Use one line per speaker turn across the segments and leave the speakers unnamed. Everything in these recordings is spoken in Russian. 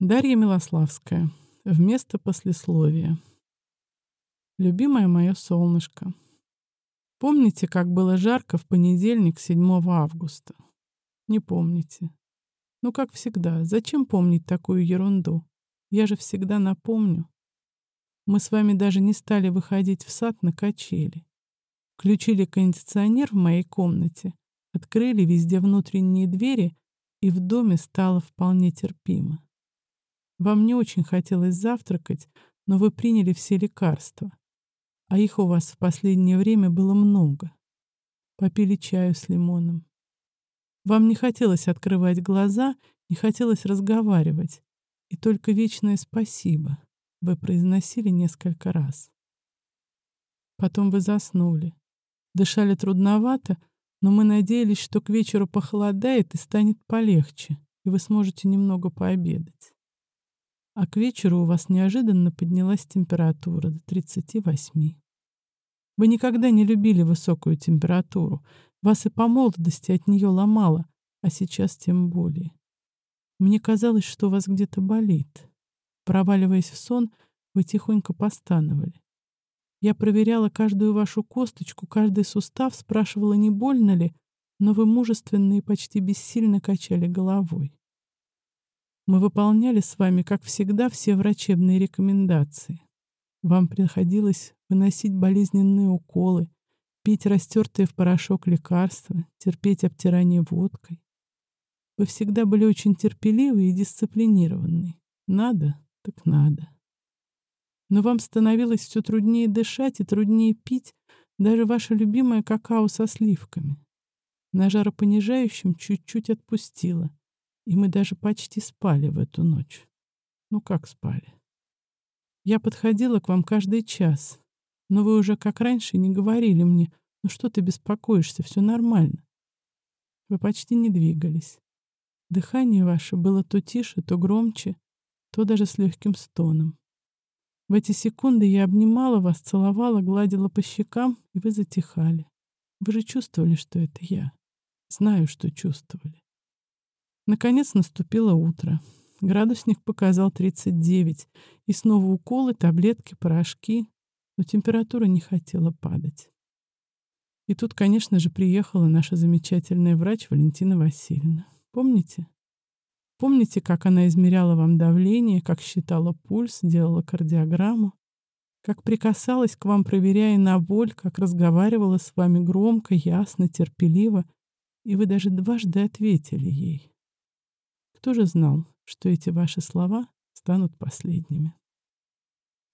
Дарья Милославская. Вместо послесловия. Любимое мое солнышко. Помните, как было жарко в понедельник, 7 августа? Не помните. Ну, как всегда, зачем помнить такую ерунду? Я же всегда напомню. Мы с вами даже не стали выходить в сад на качели. Включили кондиционер в моей комнате, открыли везде внутренние двери, и в доме стало вполне терпимо. Вам не очень хотелось завтракать, но вы приняли все лекарства. А их у вас в последнее время было много. Попили чаю с лимоном. Вам не хотелось открывать глаза, не хотелось разговаривать. И только вечное спасибо вы произносили несколько раз. Потом вы заснули. Дышали трудновато, но мы надеялись, что к вечеру похолодает и станет полегче, и вы сможете немного пообедать а к вечеру у вас неожиданно поднялась температура до 38. Вы никогда не любили высокую температуру. Вас и по молодости от нее ломало, а сейчас тем более. Мне казалось, что у вас где-то болит. Проваливаясь в сон, вы тихонько постановали. Я проверяла каждую вашу косточку, каждый сустав, спрашивала, не больно ли, но вы мужественно и почти бессильно качали головой. Мы выполняли с вами, как всегда, все врачебные рекомендации. Вам приходилось выносить болезненные уколы, пить растертые в порошок лекарства, терпеть обтирание водкой. Вы всегда были очень терпеливы и дисциплинированы. Надо, так надо. Но вам становилось все труднее дышать и труднее пить даже ваше любимое какао со сливками. На жаропонижающем чуть-чуть отпустило. И мы даже почти спали в эту ночь. Ну как спали? Я подходила к вам каждый час, но вы уже, как раньше, не говорили мне, ну что ты беспокоишься, все нормально. Вы почти не двигались. Дыхание ваше было то тише, то громче, то даже с легким стоном. В эти секунды я обнимала вас, целовала, гладила по щекам, и вы затихали. Вы же чувствовали, что это я. Знаю, что чувствовали. Наконец наступило утро. Градусник показал 39. И снова уколы, таблетки, порошки. Но температура не хотела падать. И тут, конечно же, приехала наша замечательная врач Валентина Васильевна. Помните? Помните, как она измеряла вам давление, как считала пульс, делала кардиограмму? Как прикасалась к вам, проверяя на боль, как разговаривала с вами громко, ясно, терпеливо, и вы даже дважды ответили ей. Кто же знал, что эти ваши слова станут последними?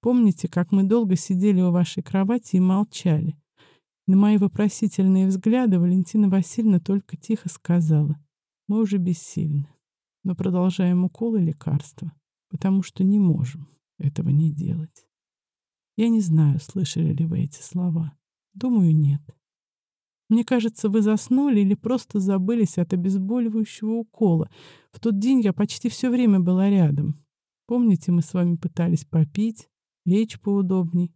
Помните, как мы долго сидели у вашей кровати и молчали? На мои вопросительные взгляды Валентина Васильевна только тихо сказала, мы уже бессильны, но продолжаем уколы лекарства, потому что не можем этого не делать. Я не знаю, слышали ли вы эти слова. Думаю, нет. Мне кажется, вы заснули или просто забылись от обезболивающего укола. В тот день я почти все время была рядом. Помните, мы с вами пытались попить, лечь поудобней.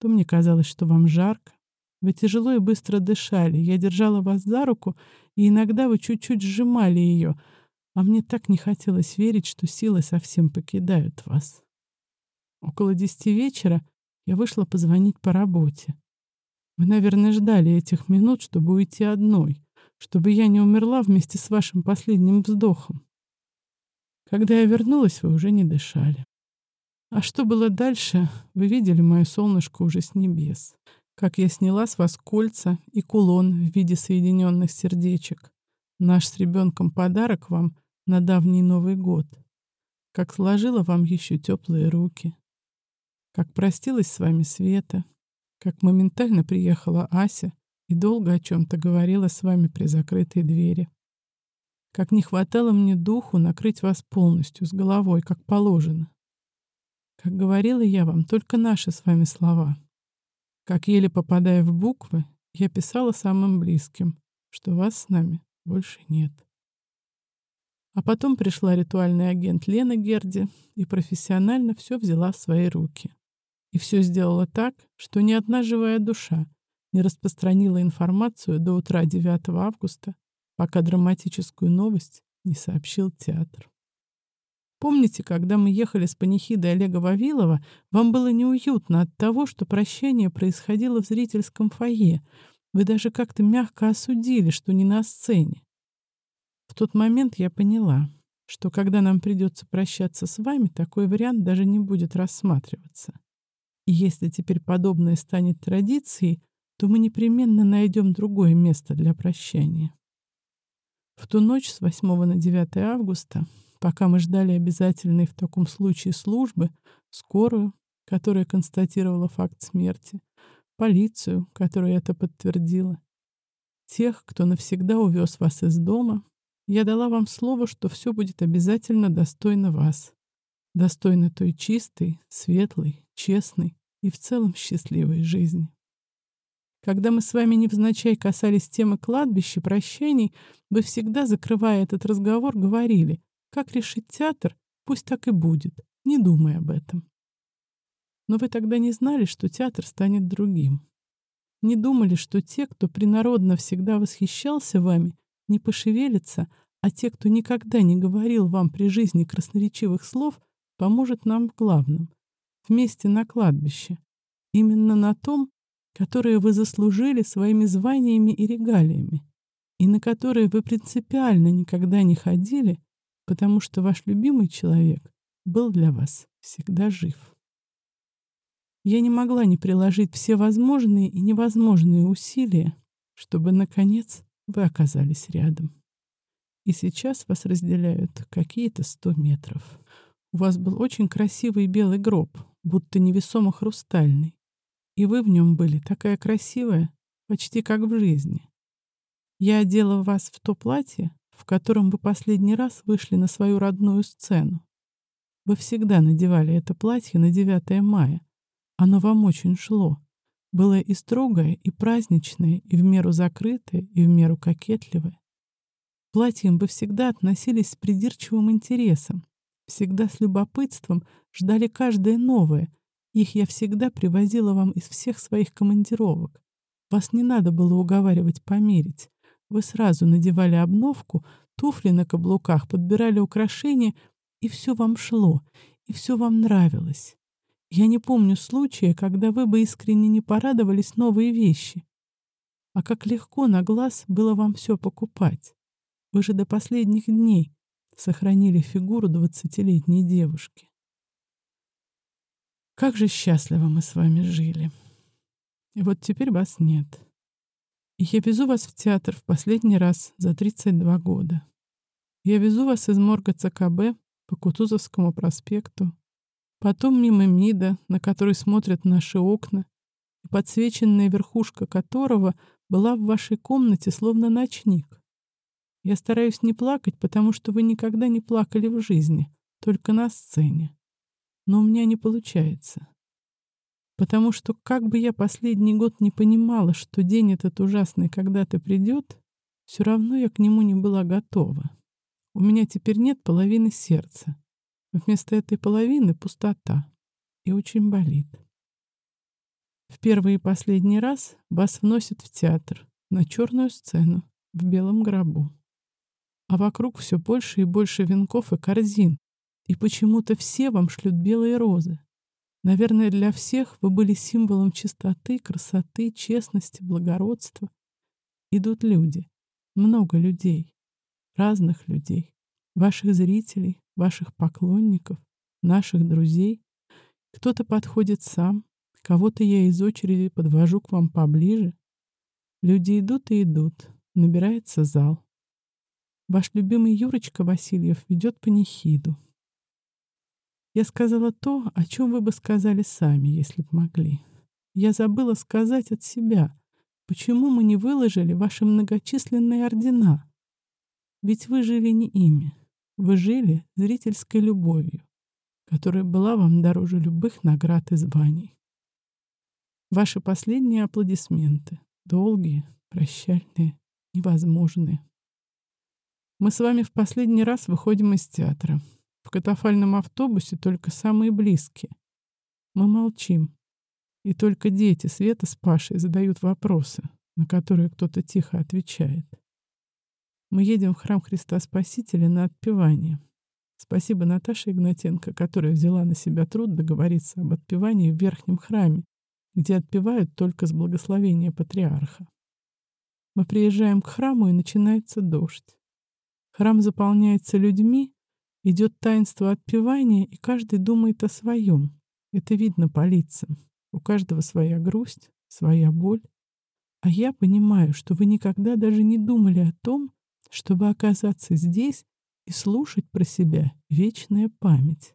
То мне казалось, что вам жарко. Вы тяжело и быстро дышали. Я держала вас за руку, и иногда вы чуть-чуть сжимали ее. А мне так не хотелось верить, что силы совсем покидают вас. Около десяти вечера я вышла позвонить по работе. Вы, наверное, ждали этих минут, чтобы уйти одной, чтобы я не умерла вместе с вашим последним вздохом. Когда я вернулась, вы уже не дышали. А что было дальше, вы видели мое солнышко уже с небес. Как я сняла с вас кольца и кулон в виде соединенных сердечек. Наш с ребенком подарок вам на давний Новый год. Как сложила вам еще теплые руки. Как простилась с вами Света, как моментально приехала Ася и долго о чем-то говорила с вами при закрытой двери. Как не хватало мне духу накрыть вас полностью, с головой, как положено. Как говорила я вам, только наши с вами слова. Как еле попадая в буквы, я писала самым близким, что вас с нами больше нет. А потом пришла ритуальный агент Лена Герди и профессионально все взяла в свои руки. И все сделала так, что ни одна живая душа не распространила информацию до утра 9 августа, пока драматическую новость не сообщил театр. Помните, когда мы ехали с панихидой Олега Вавилова, вам было неуютно от того, что прощание происходило в зрительском фойе. Вы даже как-то мягко осудили, что не на сцене. В тот момент я поняла, что когда нам придется прощаться с вами, такой вариант даже не будет рассматриваться. И если теперь подобное станет традицией, то мы непременно найдем другое место для прощания. В ту ночь с 8 на 9 августа, пока мы ждали обязательной в таком случае службы, скорую, которая констатировала факт смерти, полицию, которая это подтвердила, тех, кто навсегда увез вас из дома, я дала вам слово, что все будет обязательно достойно вас, достойно той чистой, светлой, честной и в целом счастливой жизни. Когда мы с вами невзначай касались темы кладбища, прощений, вы всегда, закрывая этот разговор, говорили, как решить театр, пусть так и будет, не думай об этом. Но вы тогда не знали, что театр станет другим. Не думали, что те, кто принародно всегда восхищался вами, не пошевелится, а те, кто никогда не говорил вам при жизни красноречивых слов, поможет нам в главном — вместе на кладбище. Именно на том, которое вы заслужили своими званиями и регалиями, и на которое вы принципиально никогда не ходили, потому что ваш любимый человек был для вас всегда жив. Я не могла не приложить все возможные и невозможные усилия, чтобы, наконец, вы оказались рядом. И сейчас вас разделяют какие-то сто метров. У вас был очень красивый белый гроб, будто невесомо хрустальный. И вы в нем были такая красивая, почти как в жизни. Я одела вас в то платье, в котором вы последний раз вышли на свою родную сцену. Вы всегда надевали это платье на 9 мая. Оно вам очень шло было и строгое, и праздничное, и в меру закрытое, и в меру кокетливое. Платьям бы всегда относились с придирчивым интересом, всегда с любопытством ждали каждое новое. Их я всегда привозила вам из всех своих командировок. Вас не надо было уговаривать померить. Вы сразу надевали обновку, туфли на каблуках, подбирали украшения, и все вам шло, и все вам нравилось. Я не помню случая, когда вы бы искренне не порадовались новые вещи. А как легко на глаз было вам все покупать. Вы же до последних дней сохранили фигуру двадцатилетней девушки. Как же счастливо мы с вами жили. И вот теперь вас нет. И я везу вас в театр в последний раз за 32 года. Я везу вас из морга ЦКБ по Кутузовскому проспекту Потом мимо МИДа, на который смотрят наши окна, и подсвеченная верхушка которого была в вашей комнате словно ночник. Я стараюсь не плакать, потому что вы никогда не плакали в жизни, только на сцене. Но у меня не получается. Потому что как бы я последний год не понимала, что день этот ужасный когда-то придет, все равно я к нему не была готова. У меня теперь нет половины сердца. Вместо этой половины пустота. И очень болит. В первый и последний раз вас вносят в театр, на черную сцену, в белом гробу. А вокруг все больше и больше венков и корзин. И почему-то все вам шлют белые розы. Наверное, для всех вы были символом чистоты, красоты, честности, благородства. Идут люди, много людей, разных людей, ваших зрителей, ваших поклонников, наших друзей. Кто-то подходит сам, кого-то я из очереди подвожу к вам поближе. Люди идут и идут, набирается зал. Ваш любимый Юрочка Васильев ведет панихиду. Я сказала то, о чем вы бы сказали сами, если б могли. Я забыла сказать от себя, почему мы не выложили ваши многочисленные ордена. Ведь вы жили не ими. Вы жили зрительской любовью, которая была вам дороже любых наград и званий. Ваши последние аплодисменты, долгие, прощальные, невозможные. Мы с вами в последний раз выходим из театра. В катафальном автобусе только самые близкие. Мы молчим. И только дети Света с Пашей задают вопросы, на которые кто-то тихо отвечает. Мы едем в храм Христа Спасителя на отпевание. Спасибо Наташе Игнатенко, которая взяла на себя труд договориться об отпевании в верхнем храме, где отпевают только с благословения патриарха. Мы приезжаем к храму, и начинается дождь. Храм заполняется людьми, идет таинство отпевания, и каждый думает о своем. Это видно по лицам. У каждого своя грусть, своя боль. А я понимаю, что вы никогда даже не думали о том, чтобы оказаться здесь и слушать про себя вечная память.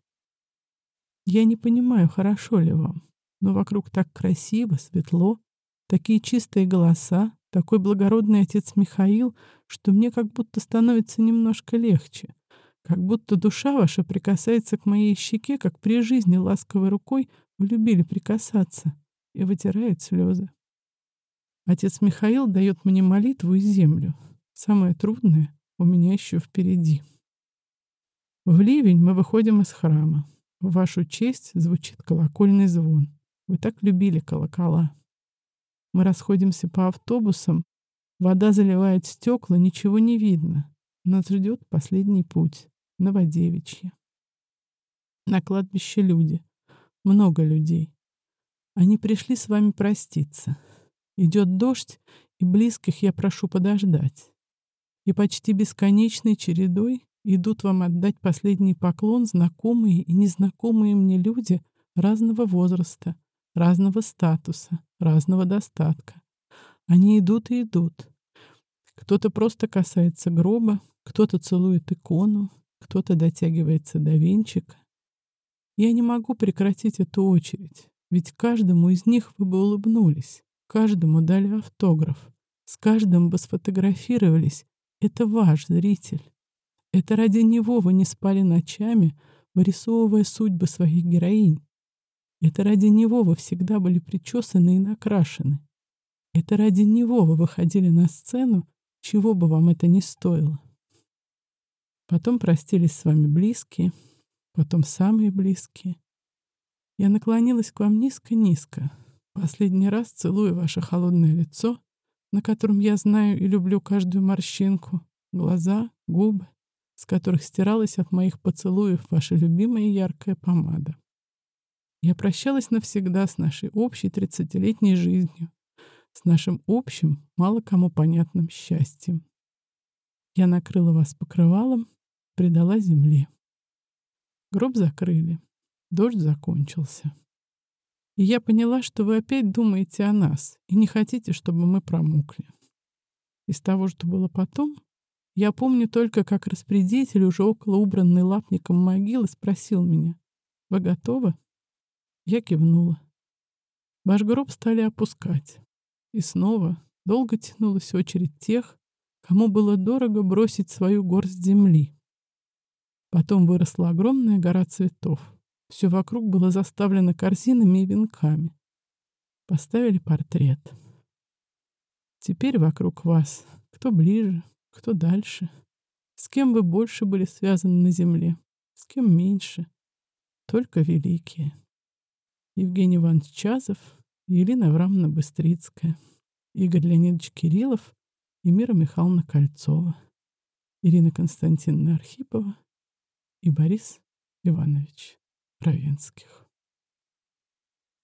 Я не понимаю, хорошо ли вам, но вокруг так красиво, светло, такие чистые голоса, такой благородный отец Михаил, что мне как будто становится немножко легче, как будто душа ваша прикасается к моей щеке, как при жизни ласковой рукой вы любили прикасаться, и вытирает слезы. Отец Михаил дает мне молитву и землю. Самое трудное у меня еще впереди. В ливень мы выходим из храма. В вашу честь звучит колокольный звон. Вы так любили колокола. Мы расходимся по автобусам. Вода заливает стекла, ничего не видно. Нас ждет последний путь. Новодевичье. На кладбище люди. Много людей. Они пришли с вами проститься. Идет дождь, и близких я прошу подождать. И почти бесконечной чередой идут вам отдать последний поклон знакомые и незнакомые мне люди разного возраста, разного статуса, разного достатка. Они идут и идут. Кто-то просто касается гроба, кто-то целует икону, кто-то дотягивается до венчика. Я не могу прекратить эту очередь, ведь каждому из них вы бы улыбнулись, каждому дали автограф, с каждым бы сфотографировались. Это ваш зритель. Это ради него вы не спали ночами, вырисовывая судьбы своих героинь. Это ради него вы всегда были причесаны и накрашены. Это ради него вы выходили на сцену, чего бы вам это ни стоило. Потом простились с вами близкие, потом самые близкие. Я наклонилась к вам низко-низко, последний раз целуя ваше холодное лицо, на котором я знаю и люблю каждую морщинку, глаза, губы, с которых стиралась от моих поцелуев ваша любимая яркая помада. Я прощалась навсегда с нашей общей тридцатилетней жизнью, с нашим общим, мало кому понятным счастьем. Я накрыла вас покрывалом, предала земле. Гроб закрыли, дождь закончился. И я поняла, что вы опять думаете о нас и не хотите, чтобы мы промокли. Из того, что было потом, я помню только, как распорядитель, уже около убранной лапником могилы, спросил меня, «Вы готовы?» Я кивнула. Ваш гроб стали опускать. И снова долго тянулась очередь тех, кому было дорого бросить свою горсть земли. Потом выросла огромная гора цветов. Все вокруг было заставлено корзинами и венками. Поставили портрет. Теперь вокруг вас кто ближе, кто дальше? С кем вы больше были связаны на земле? С кем меньше? Только великие. Евгений Иванович Чазов, Елена Аврамовна Быстрицкая, Игорь Леонидович Кириллов и Мира Михайловна Кольцова, Ирина Константиновна Архипова и Борис Иванович Равенских.